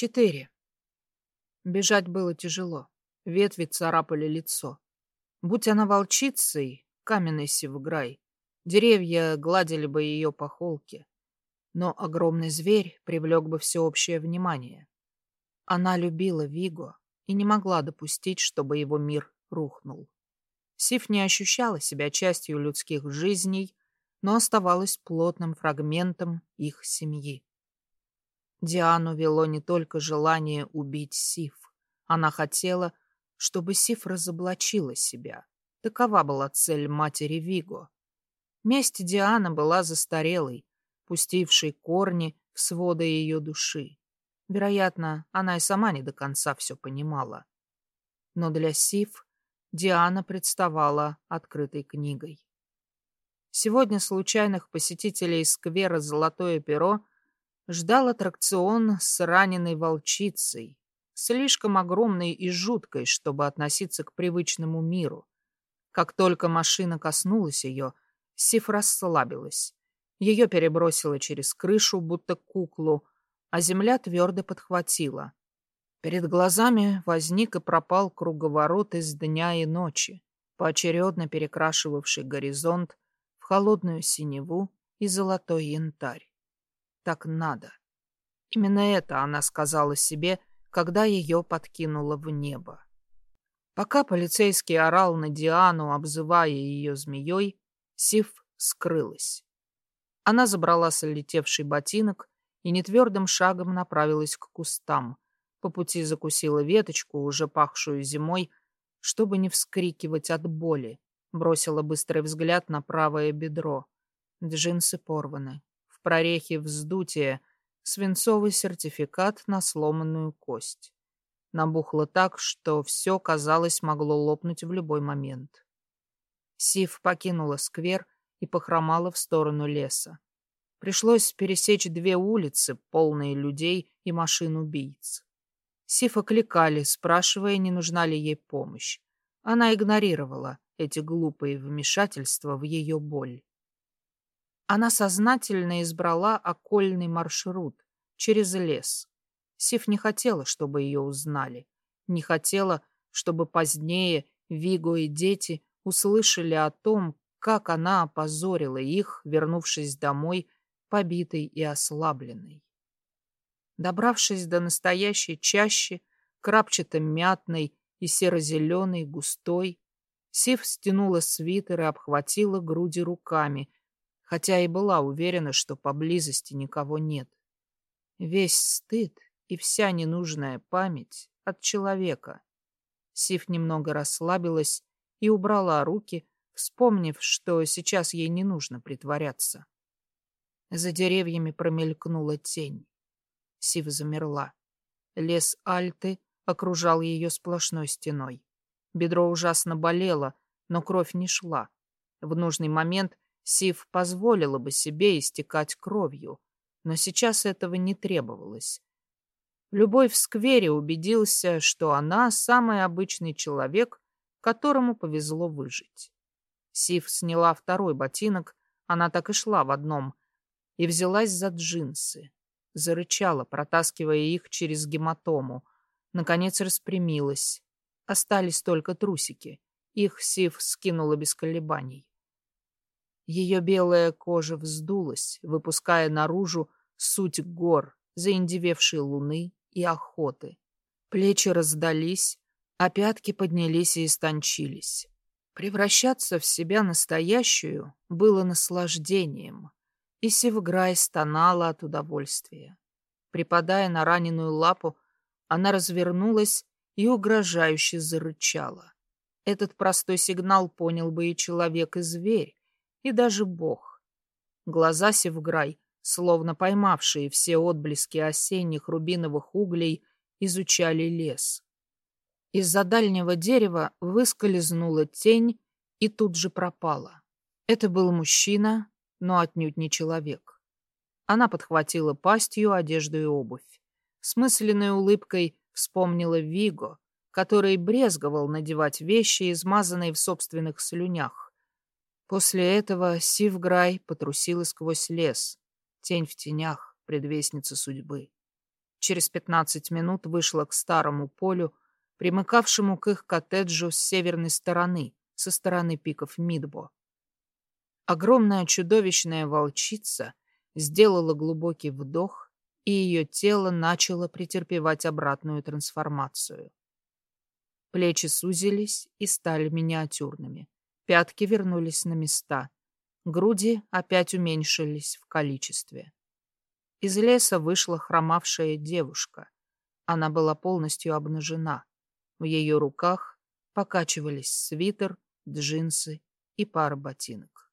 Четыре. Бежать было тяжело. Ветви царапали лицо. Будь она волчицей, каменной севграй, деревья гладили бы ее по холке. Но огромный зверь привлек бы всеобщее внимание. Она любила Виго и не могла допустить, чтобы его мир рухнул. Сив не ощущала себя частью людских жизней, но оставалась плотным фрагментом их семьи. Диану вело не только желание убить Сиф. Она хотела, чтобы Сиф разоблачила себя. Такова была цель матери Виго. Месть Диана была застарелой, пустившей корни в своды ее души. Вероятно, она и сама не до конца все понимала. Но для Сиф Диана представала открытой книгой. Сегодня случайных посетителей сквера «Золотое перо» ждал аттракцион с раненой волчицей, слишком огромной и жуткой, чтобы относиться к привычному миру. Как только машина коснулась ее, Сиф расслабилась. Ее перебросило через крышу, будто куклу, а земля твердо подхватила. Перед глазами возник и пропал круговорот из дня и ночи, поочередно перекрашивавший горизонт в холодную синеву и золотой янтарь так надо. Именно это она сказала себе, когда ее подкинуло в небо. Пока полицейский орал на Диану, обзывая ее змеей, Сив скрылась. Она забрала солетевший ботинок и нетвердым шагом направилась к кустам. По пути закусила веточку, уже пахшую зимой, чтобы не вскрикивать от боли. Бросила быстрый взгляд на правое бедро. Джинсы порваны в прорехе вздутия свинцовый сертификат на сломанную кость. Набухло так, что все, казалось, могло лопнуть в любой момент. Сив покинула сквер и похромала в сторону леса. Пришлось пересечь две улицы, полные людей и машин убийц. Сиф окликали, спрашивая, не нужна ли ей помощь. Она игнорировала эти глупые вмешательства в ее боль. Она сознательно избрала окольный маршрут через лес. Сив не хотела, чтобы ее узнали. Не хотела, чтобы позднее Виго и дети услышали о том, как она опозорила их, вернувшись домой, побитой и ослабленной. Добравшись до настоящей чащи, крапчато-мятной и серо-зеленой, густой, Сив стянула свитер и обхватила груди руками, хотя и была уверена, что поблизости никого нет. Весь стыд и вся ненужная память от человека. Сив немного расслабилась и убрала руки, вспомнив, что сейчас ей не нужно притворяться. За деревьями промелькнула тень. Сив замерла. Лес Альты окружал ее сплошной стеной. Бедро ужасно болело, но кровь не шла. В нужный момент Сив позволила бы себе истекать кровью, но сейчас этого не требовалось. Любой в сквере убедился, что она самый обычный человек, которому повезло выжить. Сив сняла второй ботинок, она так и шла в одном, и взялась за джинсы. Зарычала, протаскивая их через гематому. Наконец распрямилась. Остались только трусики. Их Сив скинула без колебаний. Ее белая кожа вздулась, выпуская наружу суть гор, заиндевевшей луны и охоты. Плечи раздались, а пятки поднялись и истончились. Превращаться в себя настоящую было наслаждением, и Севграй стонала от удовольствия. Припадая на раненую лапу, она развернулась и угрожающе зарычала. Этот простой сигнал понял бы и человек, и зверь, и даже Бог. Глаза Севграй, словно поймавшие все отблески осенних рубиновых углей, изучали лес. Из-за дальнего дерева выскользнула тень и тут же пропала. Это был мужчина, но отнюдь не человек. Она подхватила пастью одежду и обувь. С мысленной улыбкой вспомнила Виго, который брезговал надевать вещи, измазанные в собственных слюнях. После этого Сивграй потрусила сквозь лес, тень в тенях, предвестница судьбы. через пятнадцать минут вышла к старому полю, примыкавшему к их коттеджу с северной стороны, со стороны пиков Мидбо. Огромная чудовищная волчица сделала глубокий вдох, и ее тело начало претерпевать обратную трансформацию. Плечи сузились и стали миниатюрными. Пятки вернулись на места. Груди опять уменьшились в количестве. Из леса вышла хромавшая девушка. Она была полностью обнажена. В ее руках покачивались свитер, джинсы и пара ботинок.